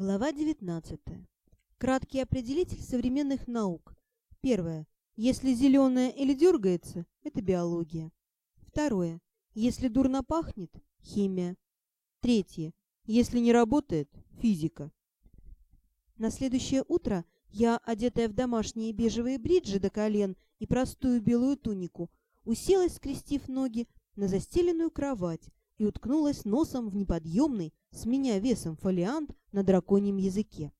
Глава 19. Краткий определитель современных наук. Первое. Если зеленое или дергается – это биология. Второе. Если дурно пахнет – химия. Третье. Если не работает – физика. На следующее утро я, одетая в домашние бежевые бриджи до колен и простую белую тунику, уселась, скрестив ноги, на застеленную кровать и уткнулась носом в неподъемный, с меня весом фолиант на драконьем языке.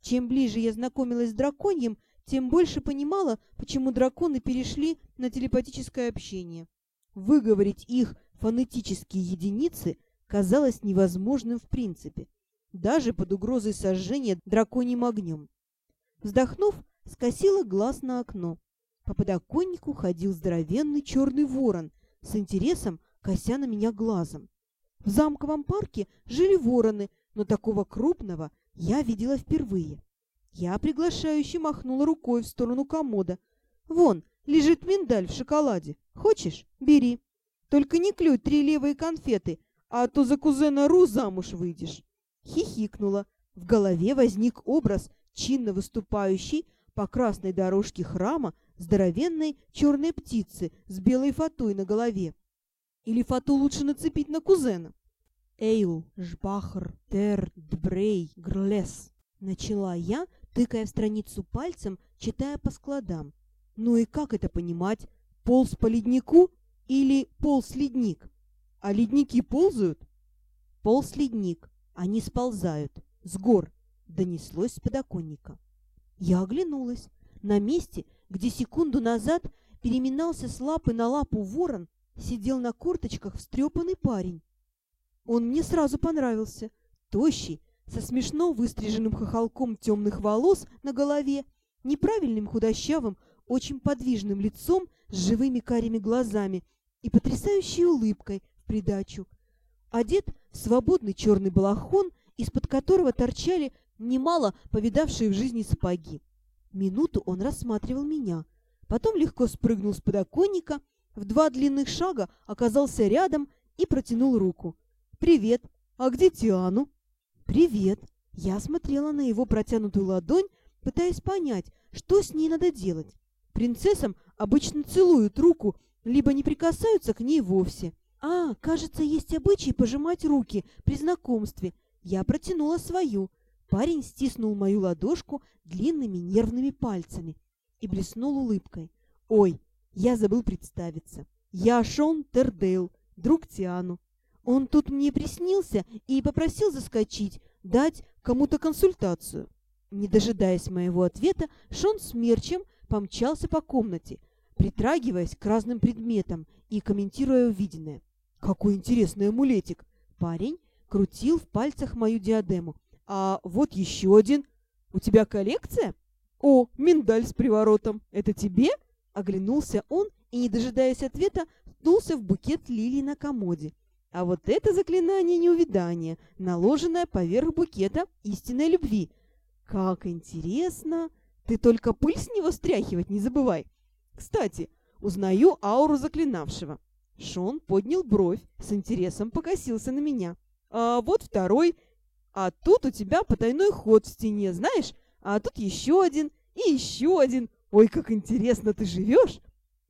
Чем ближе я знакомилась с драконьем, тем больше понимала, почему драконы перешли на телепатическое общение. Выговорить их фонетические единицы казалось невозможным в принципе, даже под угрозой сожжения драконьим огнем. Вздохнув, скосила глаз на окно. По подоконнику ходил здоровенный черный ворон, с интересом кося на меня глазом. В замковом парке жили вороны, но такого крупного я видела впервые. Я приглашающе махнула рукой в сторону комода. «Вон, лежит миндаль в шоколаде. Хочешь? Бери. Только не клюй три левые конфеты, а то за кузена Ру замуж выйдешь». Хихикнула. В голове возник образ чинно выступающей по красной дорожке храма здоровенной черной птицы с белой фатой на голове. Или фату лучше нацепить на кузена? Эйл, жбахр, тер, дбрей, грлес. Начала я, тыкая в страницу пальцем, читая по складам. Ну и как это понимать? Полз по леднику или полз ледник? А ледники ползают? Полз ледник. Они сползают. С гор. Донеслось с подоконника. Я оглянулась. На месте, где секунду назад переминался с лапы на лапу ворон, сидел на корточках встрепанный парень. Он мне сразу понравился. Тощий, со смешно выстриженным хохолком темных волос на голове, неправильным худощавым, очень подвижным лицом с живыми карими глазами и потрясающей улыбкой в придачу. Одет в свободный черный балахон, из-под которого торчали немало повидавшие в жизни сапоги. Минуту он рассматривал меня, потом легко спрыгнул с подоконника, в два длинных шага оказался рядом и протянул руку. «Привет! А где Тиану?» «Привет!» Я смотрела на его протянутую ладонь, пытаясь понять, что с ней надо делать. Принцессам обычно целуют руку, либо не прикасаются к ней вовсе. А, кажется, есть обычай пожимать руки при знакомстве. Я протянула свою. Парень стиснул мою ладошку длинными нервными пальцами и блеснул улыбкой. «Ой, я забыл представиться. Я Шон Тердейл, друг Тиану. Он тут мне приснился и попросил заскочить, дать кому-то консультацию». Не дожидаясь моего ответа, Шон с мерчем помчался по комнате, притрагиваясь к разным предметам и комментируя увиденное. «Какой интересный амулетик!» Парень крутил в пальцах мою диадему. А вот еще один. У тебя коллекция? О, миндаль с приворотом. Это тебе? Оглянулся он и, не дожидаясь ответа, ткнулся в букет лилий на комоде. А вот это заклинание неувидания, наложенное поверх букета истинной любви. Как интересно! Ты только пыль с него стряхивать не забывай. Кстати, узнаю ауру заклинавшего. Шон поднял бровь, с интересом покосился на меня. А вот второй а тут у тебя потайной ход в стене, знаешь? А тут еще один и еще один. Ой, как интересно ты живешь!»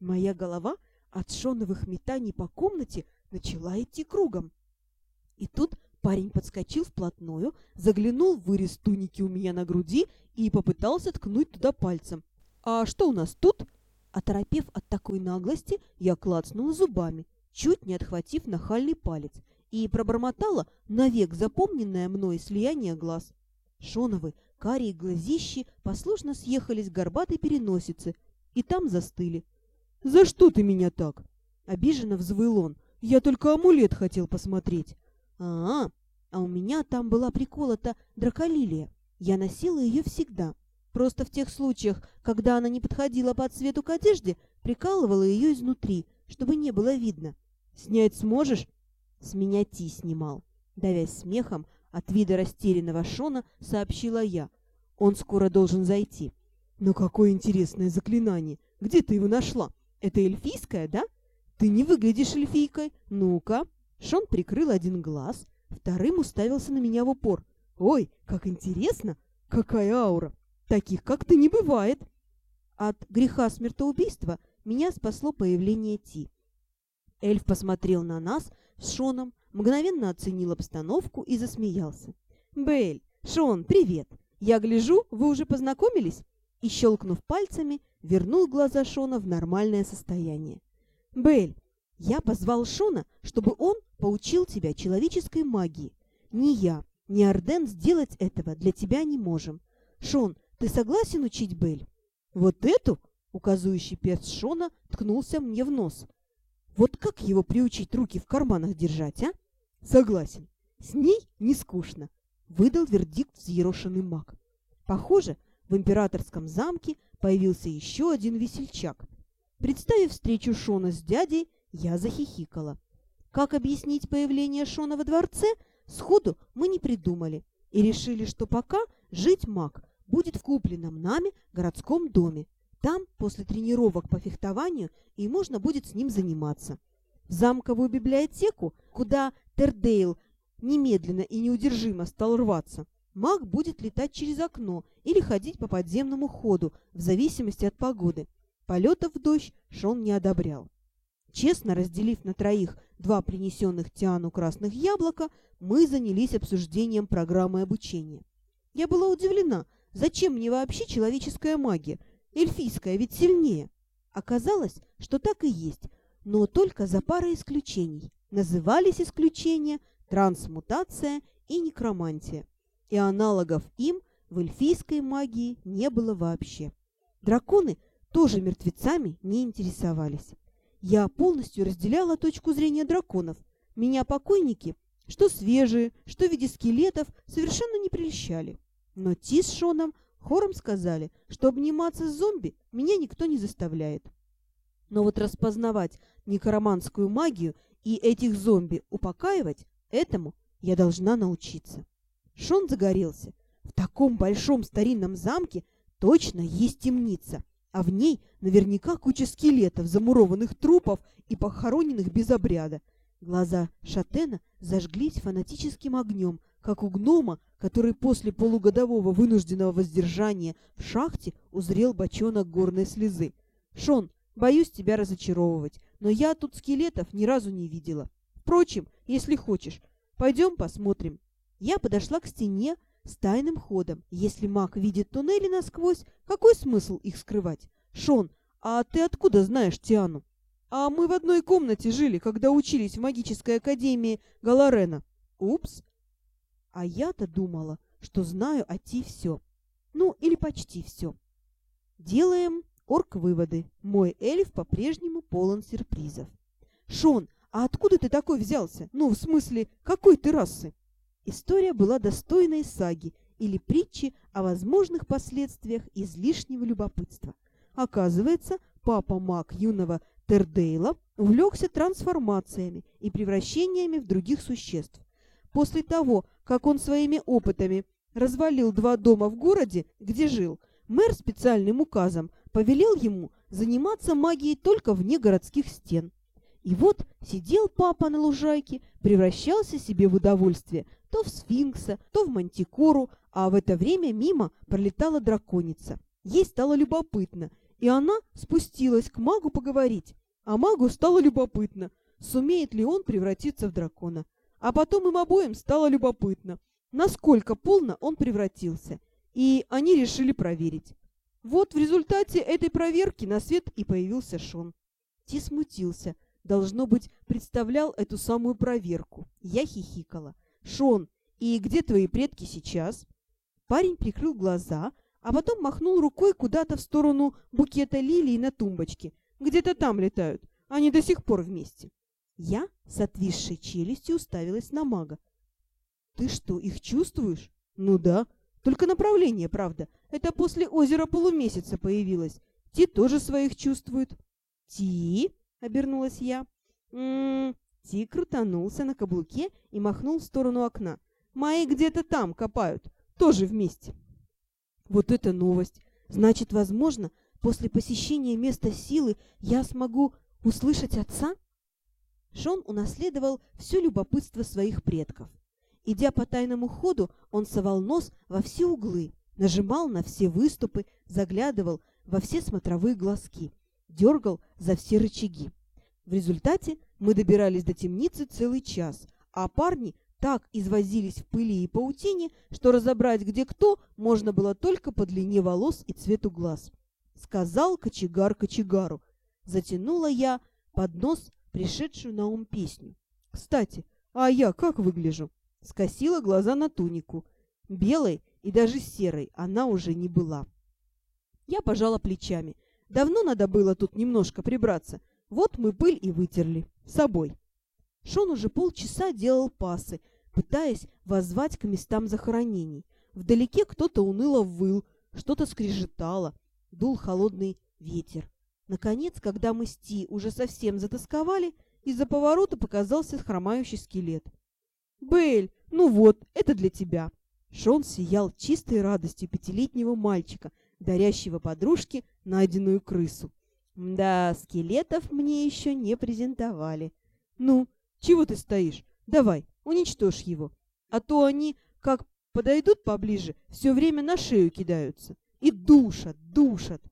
Моя голова от шоновых метаний по комнате начала идти кругом. И тут парень подскочил вплотную, заглянул в вырез туники у меня на груди и попытался ткнуть туда пальцем. «А что у нас тут?» Оторопев от такой наглости, я клацнула зубами, чуть не отхватив нахальный палец – и пробормотала навек запомненное мной слияние глаз. Шоновы, карие глазищи послушно съехались к горбатой переносице и там застыли. «За что ты меня так?» — обиженно взвыл он. «Я только амулет хотел посмотреть». «А, -а, а у меня там была приколота драколилия. Я носила ее всегда. Просто в тех случаях, когда она не подходила по цвету к одежде, прикалывала ее изнутри, чтобы не было видно. «Снять сможешь?» С меня Ти снимал. Давясь смехом, от вида растерянного Шона сообщила я. Он скоро должен зайти. Но какое интересное заклинание! Где ты его нашла? Это эльфийское, да? Ты не выглядишь эльфийкой. Ну-ка. Шон прикрыл один глаз, вторым уставился на меня в упор. Ой, как интересно! Какая аура! Таких как-то не бывает!» От греха смертоубийства меня спасло появление Ти. Эльф посмотрел на нас с Шоном, мгновенно оценил обстановку и засмеялся. «Белль, Шон, привет! Я гляжу, вы уже познакомились?» И, щелкнув пальцами, вернул глаза Шона в нормальное состояние. «Белль, я позвал Шона, чтобы он поучил тебя человеческой магии. Ни я, ни Арден сделать этого для тебя не можем. Шон, ты согласен учить Белль?» «Вот эту?» — указывающий перст Шона ткнулся мне в нос. «Вот как его приучить руки в карманах держать, а?» «Согласен. С ней не скучно», — выдал вердикт взъерошенный маг. Похоже, в императорском замке появился еще один весельчак. Представив встречу Шона с дядей, я захихикала. Как объяснить появление Шона во дворце, сходу мы не придумали и решили, что пока жить маг будет в купленном нами городском доме. Там, после тренировок по фехтованию, и можно будет с ним заниматься. В замковую библиотеку, куда Тердейл немедленно и неудержимо стал рваться, маг будет летать через окно или ходить по подземному ходу, в зависимости от погоды. Полетов в дождь Шон не одобрял. Честно разделив на троих два принесенных Тиану красных яблока, мы занялись обсуждением программы обучения. Я была удивлена, Зачем мне вообще человеческая магия? Эльфийская ведь сильнее. Оказалось, что так и есть, но только за парой исключений. Назывались исключения трансмутация и некромантия. И аналогов им в эльфийской магии не было вообще. Драконы тоже мертвецами не интересовались. Я полностью разделяла точку зрения драконов. Меня покойники, что свежие, что в виде скелетов, совершенно не прельщали. Но Ти с Шоном хором сказали, что обниматься с зомби меня никто не заставляет. Но вот распознавать некроманскую магию и этих зомби упокаивать, этому я должна научиться. Шон загорелся. В таком большом старинном замке точно есть темница, а в ней наверняка куча скелетов, замурованных трупов и похороненных без обряда. Глаза Шатена зажглись фанатическим огнем, как у гнома, который после полугодового вынужденного воздержания в шахте узрел бочонок горной слезы. «Шон, боюсь тебя разочаровывать, но я тут скелетов ни разу не видела. Впрочем, если хочешь, пойдем посмотрим». Я подошла к стене с тайным ходом. Если маг видит туннели насквозь, какой смысл их скрывать? «Шон, а ты откуда знаешь Тиану?» «А мы в одной комнате жили, когда учились в магической академии Галарена». «Упс!» А я-то думала, что знаю о Ти все. Ну, или почти все. Делаем орг-выводы. Мой эльф по-прежнему полон сюрпризов. Шон, а откуда ты такой взялся? Ну, в смысле, какой ты расы? История была достойной саги или притчи о возможных последствиях излишнего любопытства. Оказывается, папа маг юного Тердейла увлекся трансформациями и превращениями в других существ. После того, как он своими опытами развалил два дома в городе, где жил, мэр специальным указом повелел ему заниматься магией только вне городских стен. И вот сидел папа на лужайке, превращался себе в удовольствие то в сфинкса, то в мантикору, а в это время мимо пролетала драконица. Ей стало любопытно, и она спустилась к магу поговорить. А магу стало любопытно, сумеет ли он превратиться в дракона. А потом им обоим стало любопытно, насколько полно он превратился, и они решили проверить. Вот в результате этой проверки на свет и появился Шон. Ти смутился, должно быть, представлял эту самую проверку. Я хихикала. «Шон, и где твои предки сейчас?» Парень прикрыл глаза, а потом махнул рукой куда-то в сторону букета лилий на тумбочке. «Где-то там летают. Они до сих пор вместе». Я с отвисшей челюстью уставилась на мага. «Ты что, их чувствуешь?» «Ну да. Только направление, правда. Это после озера полумесяца появилось. Ти тоже своих чувствует». «Ти?» — обернулась я. «М-м-м...» Ти крутанулся на каблуке и махнул в сторону окна. «Мои где-то там копают. Тоже вместе». «Вот это новость! Значит, возможно, после посещения места силы я смогу услышать отца?» Шон унаследовал все любопытство своих предков. Идя по тайному ходу, он совал нос во все углы, нажимал на все выступы, заглядывал во все смотровые глазки, дергал за все рычаги. В результате мы добирались до темницы целый час, а парни так извозились в пыли и паутине, что разобрать где кто можно было только по длине волос и цвету глаз. Сказал кочегар кочегару. Затянула я под нос пришедшую на ум песню. Кстати, а я как выгляжу? Скосила глаза на тунику. Белой и даже серой она уже не была. Я пожала плечами. Давно надо было тут немножко прибраться. Вот мы пыль и вытерли. С собой. Шон уже полчаса делал пасы, пытаясь воззвать к местам захоронений. Вдалеке кто-то уныло выл, что-то скрежетало, дул холодный ветер. Наконец, когда мы с Ти уже совсем затасковали, из-за поворота показался хромающий скелет. «Бэль, ну вот, это для тебя!» Шон сиял чистой радостью пятилетнего мальчика, дарящего подружке найденную крысу. Да, скелетов мне еще не презентовали. Ну, чего ты стоишь? Давай, уничтожь его. А то они, как подойдут поближе, все время на шею кидаются. И душат, душат.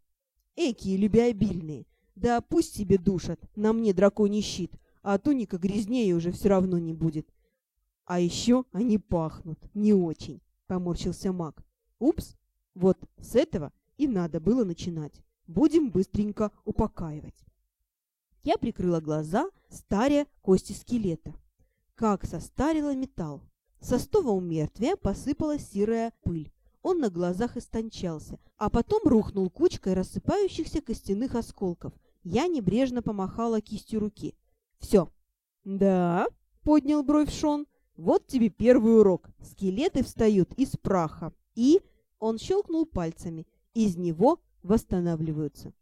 Экие любеобильные. Да пусть себе душат, на мне драконий щит, а туника грязнее уже все равно не будет. А еще они пахнут не очень, поморщился маг. Упс, вот с этого и надо было начинать. Будем быстренько упокаивать. Я прикрыла глаза, старя кости скелета. Как состарила металл. Со стова у мертвия посыпалась серая пыль. Он на глазах истончался, а потом рухнул кучкой рассыпающихся костяных осколков. Я небрежно помахала кистью руки. «Все». «Да?» — поднял бровь Шон. «Вот тебе первый урок. Скелеты встают из праха». И он щелкнул пальцами. Из него восстанавливаются.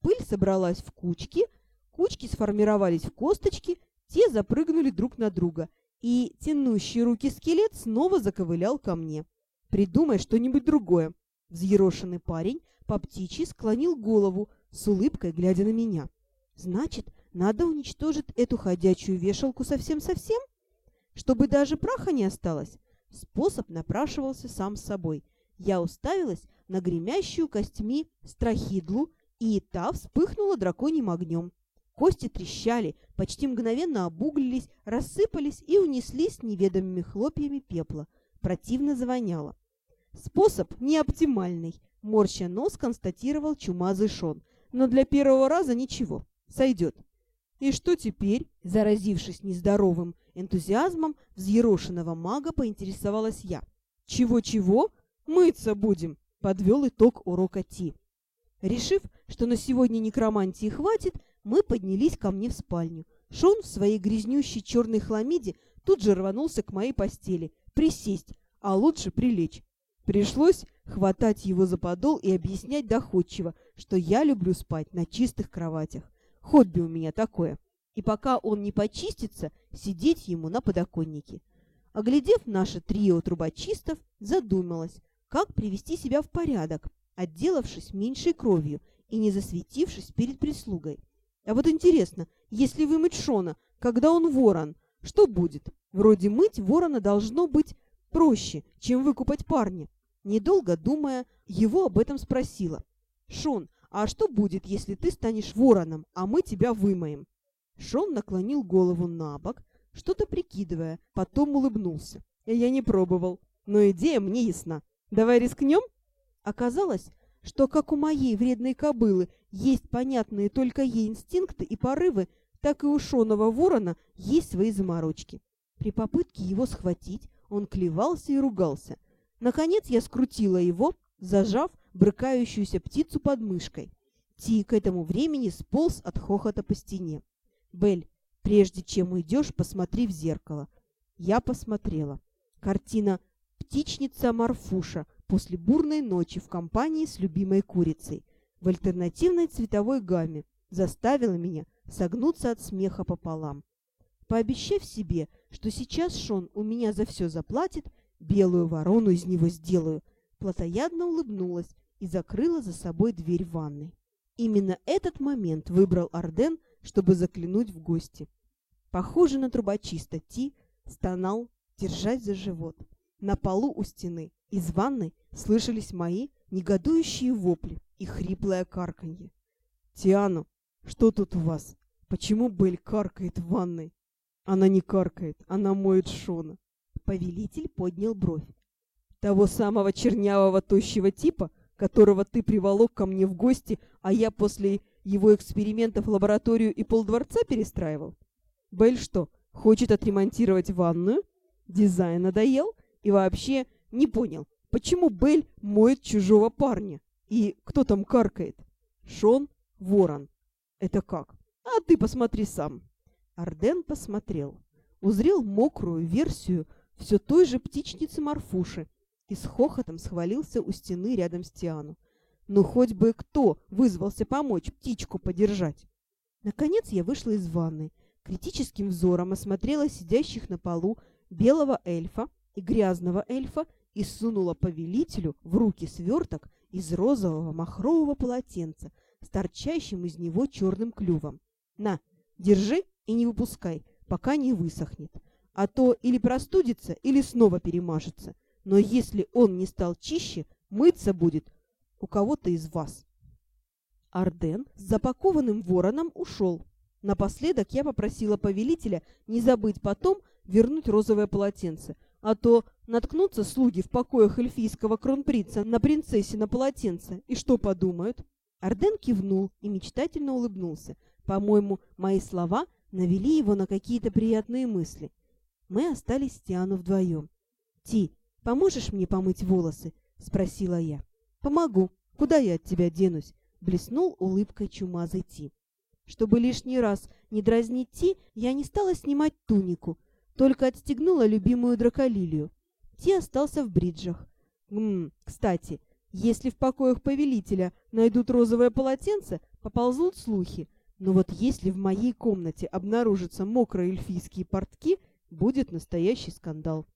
Пыль собралась в кучки, кучки сформировались в косточки, те запрыгнули друг на друга, и тянущий руки скелет снова заковылял ко мне. «Придумай что-нибудь другое». Взъерошенный парень по птичьи склонил голову, с улыбкой глядя на меня. «Значит, надо уничтожить эту ходячую вешалку совсем-совсем? Чтобы даже праха не осталось?» Способ напрашивался сам собой. Я уставилась на гремящую костьми страхидлу, и та вспыхнула драконьим огнем. Кости трещали, почти мгновенно обуглились, рассыпались и унеслись неведомыми хлопьями пепла. Противно завоняло. Способ неоптимальный, морща нос констатировал чумазый Шон. Но для первого раза ничего, сойдет. И что теперь, заразившись нездоровым энтузиазмом взъерошенного мага, поинтересовалась я. Чего-чего? Мыться будем подвел итог урока Ти. Решив, что на сегодня некромантии хватит, мы поднялись ко мне в спальню. Шон в своей грязнющей черной хламиде тут же рванулся к моей постели. Присесть, а лучше прилечь. Пришлось хватать его за подол и объяснять доходчиво, что я люблю спать на чистых кроватях. Хобби у меня такое. И пока он не почистится, сидеть ему на подоконнике. Оглядев наше трио трубочистов, задумалась, как привести себя в порядок, отделавшись меньшей кровью и не засветившись перед прислугой. А вот интересно, если вымыть Шона, когда он ворон, что будет? Вроде мыть ворона должно быть проще, чем выкупать парня. Недолго думая, его об этом спросила. «Шон, а что будет, если ты станешь вороном, а мы тебя вымоем?» Шон наклонил голову на бок, что-то прикидывая, потом улыбнулся. «Я не пробовал, но идея мне ясна. Давай рискнем? Оказалось, что как у моей вредной кобылы есть понятные только ей инстинкты и порывы, так и у шоного ворона есть свои заморочки. При попытке его схватить он клевался и ругался. Наконец я скрутила его, зажав брыкающуюся птицу под мышкой. Ти к этому времени сполз от хохота по стене. «Бель, прежде чем уйдешь, посмотри в зеркало». Я посмотрела. Картина птичница Марфуша после бурной ночи в компании с любимой курицей в альтернативной цветовой гамме заставила меня согнуться от смеха пополам. Пообещав себе, что сейчас Шон у меня за все заплатит, белую ворону из него сделаю, плотоядно улыбнулась и закрыла за собой дверь ванной. Именно этот момент выбрал Арден, чтобы заклинуть в гости. Похоже на трубочиста Ти, стонал, держась за живот. На полу у стены из ванной слышались мои негодующие вопли и хриплое карканье. «Тиану, что тут у вас? Почему Бель каркает в ванной?» «Она не каркает, она моет Шона». Повелитель поднял бровь. «Того самого чернявого тощего типа, которого ты приволок ко мне в гости, а я после его экспериментов лабораторию и полдворца перестраивал? Бель что, хочет отремонтировать ванную? Дизайн надоел? И вообще не понял, почему Бель моет чужого парня? И кто там каркает? Шон Ворон. Это как? А ты посмотри сам. Арден посмотрел. Узрел мокрую версию все той же птичницы Марфуши и с хохотом схвалился у стены рядом с Тиану. Ну, хоть бы кто вызвался помочь птичку подержать. Наконец я вышла из ванны, критическим взором осмотрела сидящих на полу белого эльфа и грязного эльфа и сунула повелителю в руки сверток из розового махрового полотенца с торчащим из него черным клювом. «На, держи и не выпускай, пока не высохнет, а то или простудится, или снова перемажется. Но если он не стал чище, мыться будет у кого-то из вас». Арден с запакованным вороном ушел. Напоследок я попросила повелителя не забыть потом вернуть розовое полотенце, а то наткнутся слуги в покоях эльфийского кронпринца на принцессе на полотенце, и что подумают? Арден кивнул и мечтательно улыбнулся. По-моему, мои слова навели его на какие-то приятные мысли. Мы остались с Тиану вдвоем. «Ти, поможешь мне помыть волосы?» — спросила я. «Помогу. Куда я от тебя денусь?» — блеснул улыбкой чумазый Ти. Чтобы лишний раз не дразнить Ти, я не стала снимать тунику — только отстегнула любимую драколилию. Ти остался в бриджах. Ммм, кстати, если в покоях повелителя найдут розовое полотенце, поползут слухи. Но вот если в моей комнате обнаружатся мокрые эльфийские портки, будет настоящий скандал.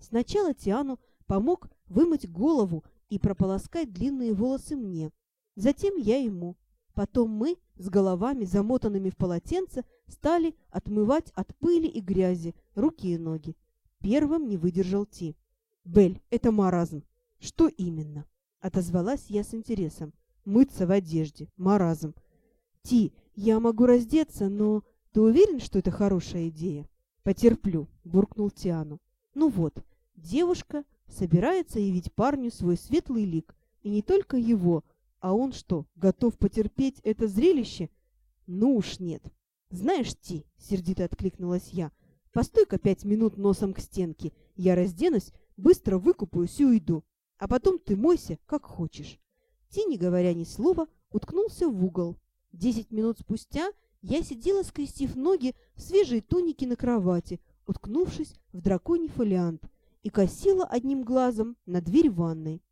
Сначала Тиану помог вымыть голову и прополоскать длинные волосы мне. Затем я ему. Потом мы, с головами, замотанными в полотенце, стали отмывать от пыли и грязи руки и ноги. Первым не выдержал Ти. «Бель, это маразм». «Что именно?» — отозвалась я с интересом. «Мыться в одежде. Маразм». «Ти, я могу раздеться, но ты уверен, что это хорошая идея?» «Потерплю», — буркнул Тиану. «Ну вот, девушка собирается явить парню свой светлый лик, и не только его, а он что, готов потерпеть это зрелище? Ну уж нет. Знаешь, Ти, сердито откликнулась я, постой-ка пять минут носом к стенке. Я разденусь, быстро выкупаюсь и уйду. А потом ты мойся, как хочешь. Ти, не говоря ни слова, уткнулся в угол. Десять минут спустя я сидела, скрестив ноги в свежей тунике на кровати, уткнувшись в драконий фолиант, и косила одним глазом на дверь ванной.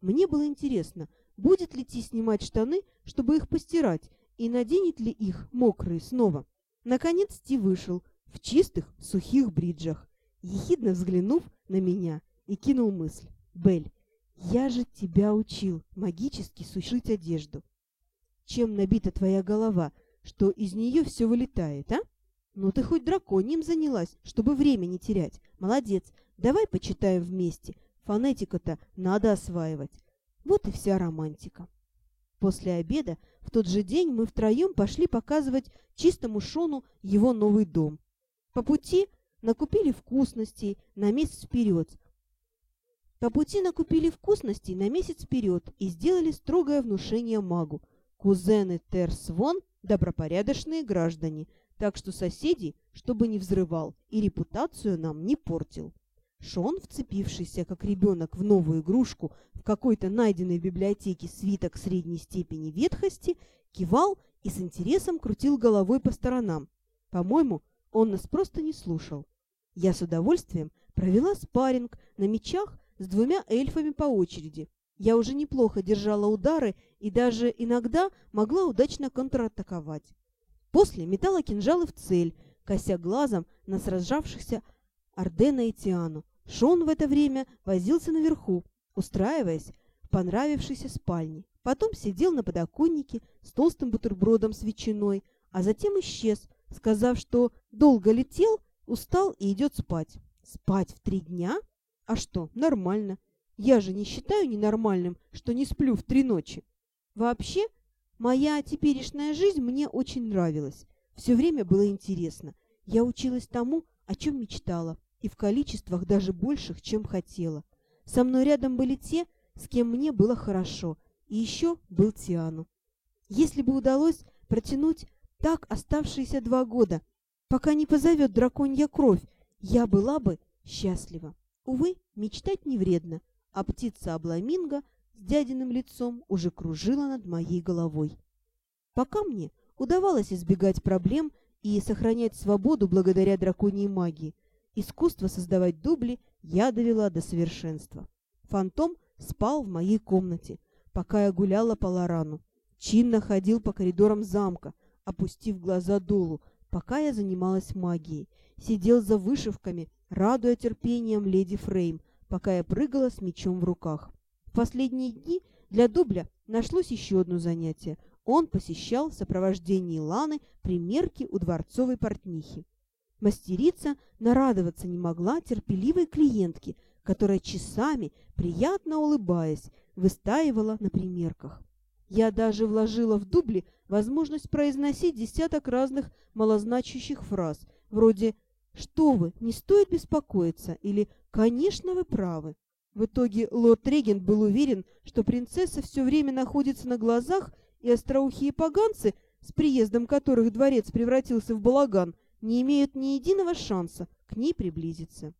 Мне было интересно, будет ли Ти снимать штаны, чтобы их постирать, и наденет ли их мокрые снова. Наконец Ти вышел в чистых сухих бриджах, ехидно взглянув на меня, и кинул мысль. «Бель, я же тебя учил магически сушить одежду. Чем набита твоя голова, что из нее все вылетает, а? Ну ты хоть драконьем занялась, чтобы время не терять. Молодец, давай почитаем вместе. Фонетика-то надо осваивать. Вот и вся романтика. После обеда в тот же день мы втроем пошли показывать чистому Шону его новый дом. По пути накупили вкусностей на месяц вперед. По пути накупили вкусностей на месяц вперед и сделали строгое внушение магу. Кузены Терсвон – добропорядочные граждане, так что соседей, чтобы не взрывал и репутацию нам не портил. Шон, вцепившийся как ребенок в новую игрушку в какой-то найденной в библиотеке свиток средней степени ветхости, кивал и с интересом крутил головой по сторонам. По-моему, он нас просто не слушал. Я с удовольствием провела спарринг на мечах с двумя эльфами по очереди. Я уже неплохо держала удары и даже иногда могла удачно контратаковать. После метала кинжалы в цель, кося глазом на сражавшихся Ардена и Тиану. Шон в это время возился наверху, устраиваясь в понравившейся спальне. Потом сидел на подоконнике с толстым бутербродом с ветчиной, а затем исчез, сказав, что долго летел, устал и идет спать. Спать в три дня? А что, нормально. Я же не считаю ненормальным, что не сплю в три ночи. Вообще, моя теперешняя жизнь мне очень нравилась. Все время было интересно. Я училась тому, о чем мечтала, и в количествах даже больших, чем хотела. Со мной рядом были те, с кем мне было хорошо, и еще был Тиану. Если бы удалось протянуть так оставшиеся два года, пока не позовет драконья кровь, я была бы счастлива. Увы, мечтать не вредно, а птица Абламинго с дядиным лицом уже кружила над моей головой. Пока мне удавалось избегать проблем и сохранять свободу благодаря драконьей магии, искусство создавать дубли я довела до совершенства. Фантом спал в моей комнате, пока я гуляла по Лорану. Чинно ходил по коридорам замка, опустив глаза долу, пока я занималась магией. Сидел за вышивками, радуя терпением леди Фрейм, пока я прыгала с мечом в руках. В последние дни для Дубля нашлось еще одно занятие. Он посещал в сопровождении Ланы примерки у дворцовой портнихи. Мастерица нарадоваться не могла терпеливой клиентке, которая часами, приятно улыбаясь, выстаивала на примерках. Я даже вложила в дубли возможность произносить десяток разных малозначащих фраз, вроде «Что вы, не стоит беспокоиться» или «Конечно, вы правы». В итоге лорд-регент был уверен, что принцесса все время находится на глазах, и остроухие поганцы, с приездом которых дворец превратился в балаган, не имеют ни единого шанса к ней приблизиться.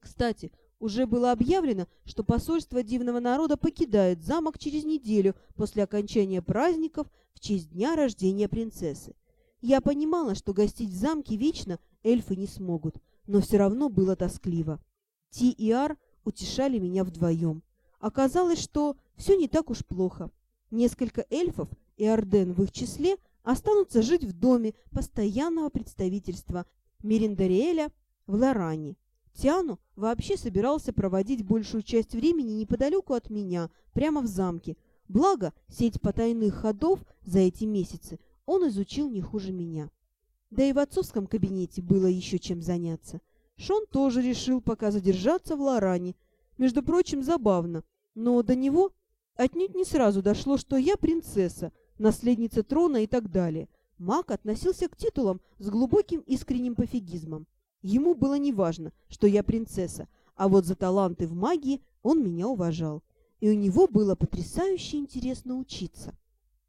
Кстати, уже было объявлено, что посольство дивного народа покидает замок через неделю после окончания праздников в честь дня рождения принцессы. Я понимала, что гостить в замке вечно эльфы не смогут, но все равно было тоскливо. Ти и Ар утешали меня вдвоем. Оказалось, что все не так уж плохо. Несколько эльфов, и Арден в их числе, останутся жить в доме постоянного представительства Мериндариэля в Лоране. Тиану вообще собирался проводить большую часть времени неподалеку от меня, прямо в замке. Благо, сеть потайных ходов за эти месяцы он изучил не хуже меня. Да и в отцовском кабинете было еще чем заняться. Шон тоже решил пока задержаться в Лоране. Между прочим, забавно, но до него отнюдь не сразу дошло, что я принцесса, наследница трона и так далее. Маг относился к титулам с глубоким искренним пофигизмом. Ему было неважно, что я принцесса, а вот за таланты в магии он меня уважал. И у него было потрясающе интересно учиться.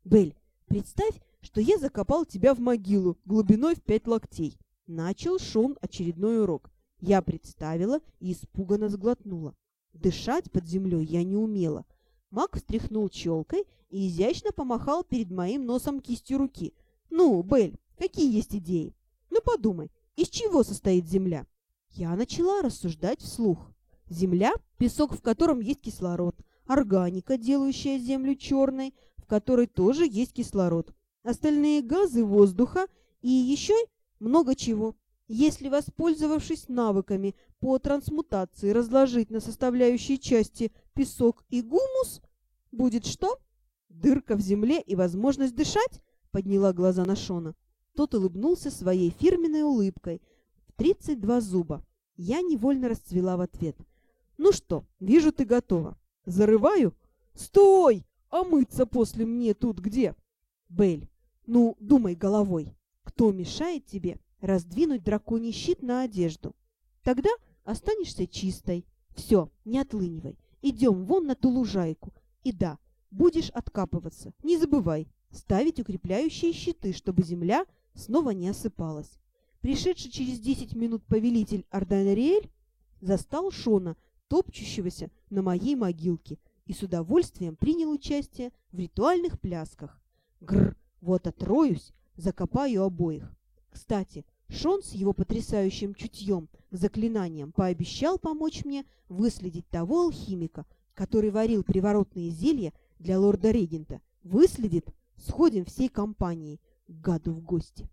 «Бель, представь, что я закопал тебя в могилу глубиной в пять локтей». Начал Шон очередной урок. Я представила и испуганно сглотнула. Дышать под землей я не умела. Маг встряхнул челкой и изящно помахал перед моим носом кистью руки. «Ну, Бель, какие есть идеи? Ну, подумай, из чего состоит Земля? Я начала рассуждать вслух. Земля – песок, в котором есть кислород, органика, делающая Землю черной, в которой тоже есть кислород, остальные газы воздуха и еще много чего. Если, воспользовавшись навыками по трансмутации, разложить на составляющие части песок и гумус, будет что? Дырка в земле и возможность дышать? Подняла глаза на Шона. Тот улыбнулся своей фирменной улыбкой в тридцать два зуба. Я невольно расцвела в ответ. «Ну что, вижу, ты готова. Зарываю?» «Стой! А мыться после мне тут где?» «Бель, ну, думай головой. Кто мешает тебе раздвинуть драконий щит на одежду? Тогда останешься чистой. Все, не отлынивай. Идем вон на ту лужайку. И да, будешь откапываться. Не забывай ставить укрепляющие щиты, чтобы земля снова не осыпалась. Пришедший через десять минут повелитель Арданариэль застал Шона, топчущегося на моей могилке, и с удовольствием принял участие в ритуальных плясках. Гр, вот отроюсь, закопаю обоих. Кстати, Шон с его потрясающим чутьем, заклинанием, пообещал помочь мне выследить того алхимика, который варил приворотные зелья для лорда-регента. Выследит, сходим всей компанией, гаду в гости.